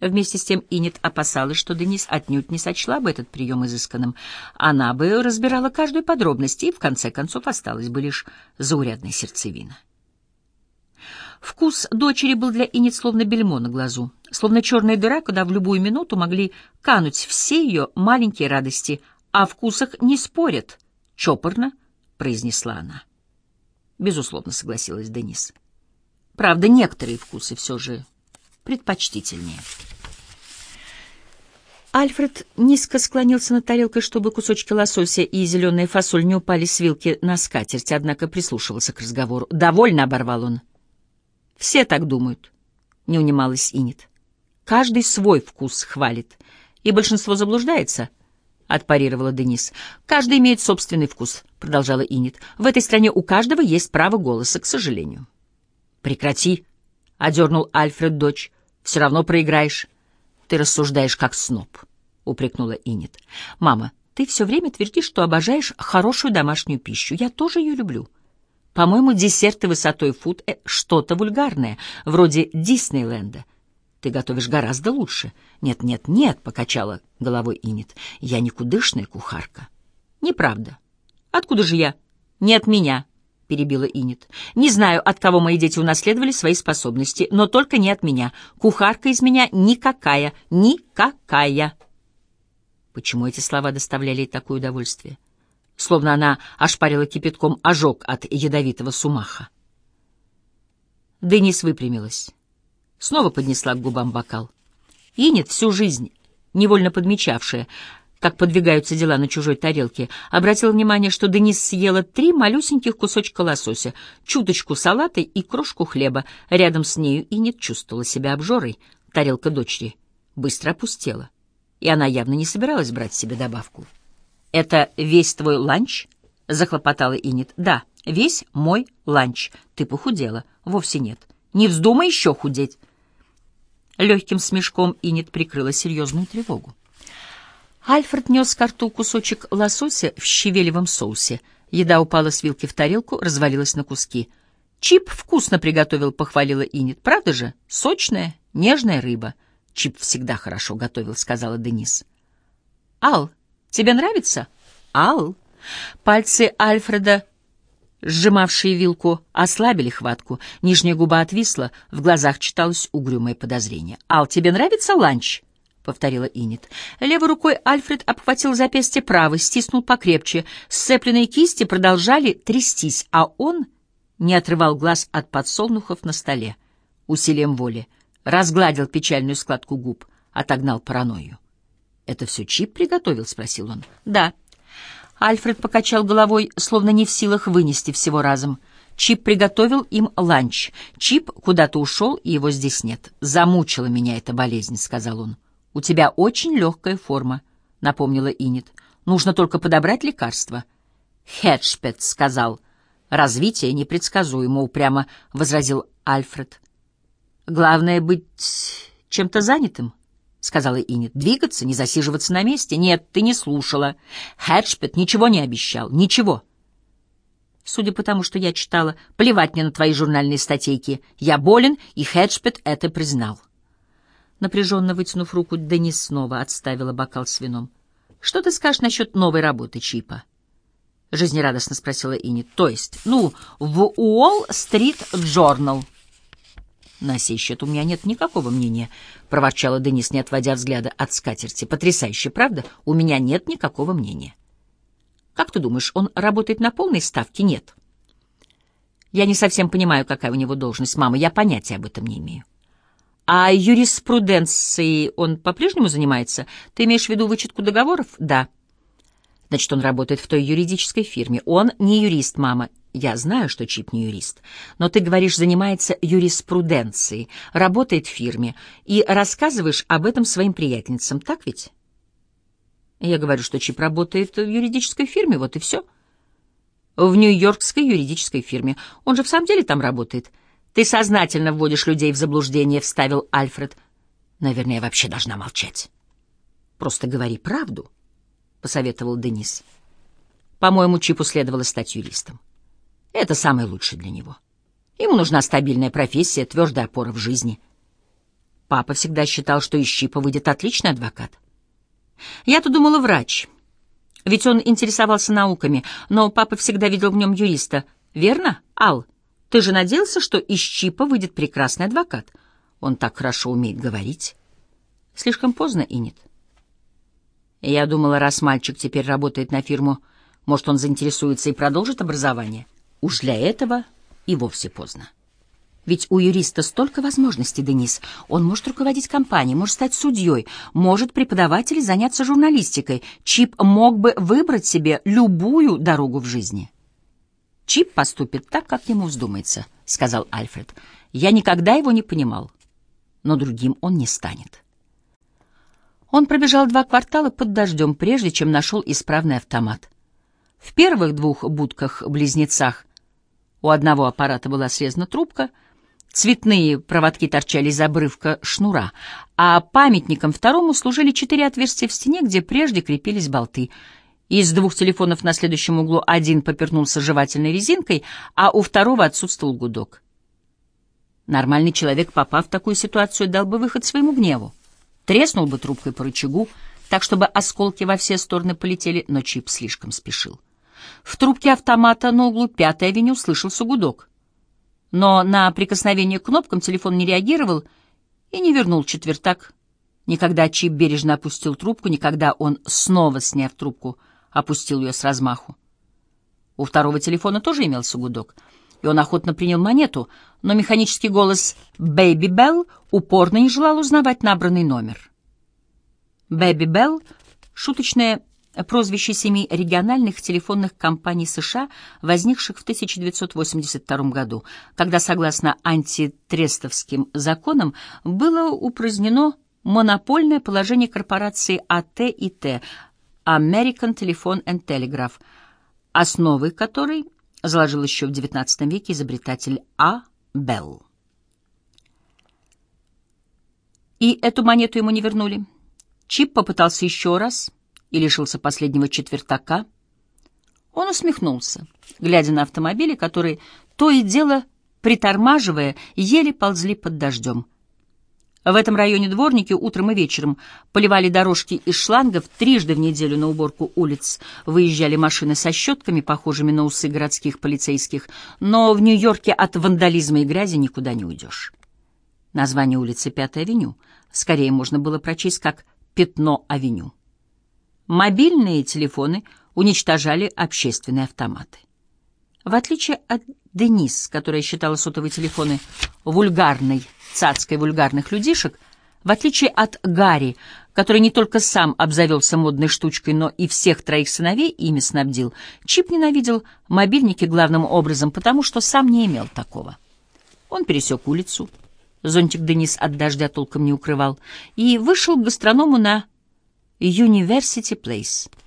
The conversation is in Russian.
Вместе с тем Инет опасалась, что Денис отнюдь не сочла бы этот прием изысканным. Она бы разбирала каждую подробность, и в конце концов осталась бы лишь заурядная сердцевина. Вкус дочери был для Инет словно бельмо на глазу, словно черная дыра, куда в любую минуту могли кануть все ее маленькие радости. О вкусах не спорят, чопорно произнесла она. Безусловно, согласилась Денис. Правда, некоторые вкусы все же предпочтительнее. Альфред низко склонился над тарелкой, чтобы кусочки лосося и зеленая фасоль не упали с вилки на скатерть, однако прислушивался к разговору. «Довольно», — оборвал он. «Все так думают», — не унималась Инет. «Каждый свой вкус хвалит, и большинство заблуждается», — отпарировала Денис. «Каждый имеет собственный вкус», — продолжала Инет. «В этой стране у каждого есть право голоса, к сожалению». «Прекрати», — одернул Альфред дочь. Все равно проиграешь. Ты рассуждаешь как сноб, — упрекнула Инет. Мама, ты все время твердишь, что обожаешь хорошую домашнюю пищу. Я тоже ее люблю. По-моему, десерты высотой фут — что-то вульгарное, вроде Диснейленда. Ты готовишь гораздо лучше. Нет, нет, нет, — покачала головой Инет. Я никудышная кухарка. Неправда. Откуда же я? Не от меня, — перебила Инет. «Не знаю, от кого мои дети унаследовали свои способности, но только не от меня. Кухарка из меня никакая, никакая». Почему эти слова доставляли ей такое удовольствие? Словно она ошпарила кипятком ожог от ядовитого сумаха. Денис выпрямилась. Снова поднесла к губам бокал. Инет, всю жизнь невольно подмечавшая, как подвигаются дела на чужой тарелке, обратил внимание, что Денис съела три малюсеньких кусочка лосося, чуточку салата и крошку хлеба. Рядом с нею и не чувствовала себя обжорой. Тарелка дочери быстро опустела, и она явно не собиралась брать себе добавку. «Это весь твой ланч?» — захлопотала Инет. «Да, весь мой ланч. Ты похудела. Вовсе нет. Не вздумай еще худеть». Легким смешком Инет прикрыла серьезную тревогу. Альфред нес к рту кусочек лосося в щавелевом соусе. Еда упала с вилки в тарелку, развалилась на куски. «Чип вкусно приготовил», — похвалила Инет. «Правда же? Сочная, нежная рыба». «Чип всегда хорошо готовил», — сказала Денис. «Ал, тебе нравится?» «Ал». Пальцы Альфреда, сжимавшие вилку, ослабили хватку. Нижняя губа отвисла, в глазах читалось угрюмое подозрение. «Ал, тебе нравится ланч?» Повторила Инет. Левой рукой Альфред обхватил запястье правой, стиснул покрепче. Сцепленные кисти продолжали трястись, а он не отрывал глаз от подсолнухов на столе. Усилием воли разгладил печальную складку губ, отогнал паранойю. «Это все Чип приготовил?» — спросил он. «Да». Альфред покачал головой, словно не в силах вынести всего разом. Чип приготовил им ланч. Чип куда-то ушел, и его здесь нет. «Замучила меня эта болезнь», — сказал он. «У тебя очень легкая форма», — напомнила Инет. «Нужно только подобрать лекарство». «Хеджпет сказал». «Развитие непредсказуемо», — упрямо возразил Альфред. «Главное — быть чем-то занятым», — сказала Инет. «Двигаться, не засиживаться на месте». «Нет, ты не слушала. Хеджпет ничего не обещал. Ничего». Судя по тому, что я читала, плевать мне на твои журнальные статейки. Я болен, и Хеджпет это признал. Напряженно вытянув руку, Денис снова отставила бокал с вином. — Что ты скажешь насчет новой работы Чипа? — жизнерадостно спросила Ини. — То есть, ну, в Уолл-стрит Джорнал. — На сей счет у меня нет никакого мнения, — проворчала Денис, не отводя взгляда от скатерти. — Потрясающе, правда? У меня нет никакого мнения. — Как ты думаешь, он работает на полной ставке? Нет. — Я не совсем понимаю, какая у него должность, мама. Я понятия об этом не имею. — а юриспруденцией он по-прежнему занимается? Ты имеешь в виду вычетку договоров? Да. Значит, он работает в той юридической фирме. Он не юрист, мама. Я знаю, что Чип не юрист. Но ты говоришь, занимается юриспруденцией, работает в фирме, и рассказываешь об этом своим приятельницам, так ведь? Я говорю, что Чип работает в юридической фирме, вот и все. В нью-йоркской юридической фирме. Он же в самом деле там работает. Ты сознательно вводишь людей в заблуждение, — вставил Альфред. Наверное, я вообще должна молчать. Просто говори правду, — посоветовал Денис. По-моему, Чипу следовало стать юристом. Это самое лучшее для него. Ему нужна стабильная профессия, твердая опора в жизни. Папа всегда считал, что из Чипа выйдет отличный адвокат. Я-то думала врач, ведь он интересовался науками, но папа всегда видел в нем юриста. Верно, Ал? Ты же надеялся, что из Чипа выйдет прекрасный адвокат? Он так хорошо умеет говорить. Слишком поздно, Инет. Я думала, раз мальчик теперь работает на фирму, может, он заинтересуется и продолжит образование. Уж для этого и вовсе поздно. Ведь у юриста столько возможностей, Денис. Он может руководить компанией, может стать судьей, может преподавать или заняться журналистикой. Чип мог бы выбрать себе любую дорогу в жизни. Чип поступит так, как ему вздумается, — сказал Альфред. Я никогда его не понимал, но другим он не станет. Он пробежал два квартала под дождем, прежде чем нашел исправный автомат. В первых двух будках-близнецах у одного аппарата была срезана трубка, цветные проводки торчали из обрывка шнура, а памятником второму служили четыре отверстия в стене, где прежде крепились болты. Из двух телефонов на следующем углу один попернулся жевательной резинкой, а у второго отсутствовал гудок. Нормальный человек, попав в такую ситуацию, дал бы выход своему гневу треснул бы трубкой по рычагу, так чтобы осколки во все стороны полетели, но Чип слишком спешил. В трубке автомата на углу Пятой авеню слышался гудок. Но на прикосновение к кнопкам телефон не реагировал и не вернул четвертак. Никогда Чип бережно опустил трубку, никогда он, снова сняв трубку, опустил ее с размаху. У второго телефона тоже имелся гудок — и он охотно принял монету, но механический голос «Бэйби Белл» упорно не желал узнавать набранный номер. «Бэйби Белл» — шуточное прозвище семи региональных телефонных компаний США, возникших в 1982 году, когда, согласно антитрестовским законам, было упразднено монопольное положение корпорации АТ и Т American Telephone and Telegraph, основой которой — заложил еще в XIX веке изобретатель А. Белл. И эту монету ему не вернули. Чип попытался еще раз и лишился последнего четвертака. Он усмехнулся, глядя на автомобили, которые то и дело, притормаживая, еле ползли под дождем. В этом районе дворники утром и вечером поливали дорожки из шлангов, трижды в неделю на уборку улиц выезжали машины со щетками, похожими на усы городских полицейских, но в Нью-Йорке от вандализма и грязи никуда не уйдешь. Название улицы Пятая авеню скорее можно было прочесть как «Пятно-авеню». Мобильные телефоны уничтожали общественные автоматы. В отличие от Денис, которая считала сотовые телефоны вульгарной, цацкой вульгарных людишек, в отличие от Гарри, который не только сам обзавелся модной штучкой, но и всех троих сыновей ими снабдил, Чип ненавидел мобильники главным образом, потому что сам не имел такого. Он пересек улицу, зонтик Денис от дождя толком не укрывал, и вышел к гастроному на University Place —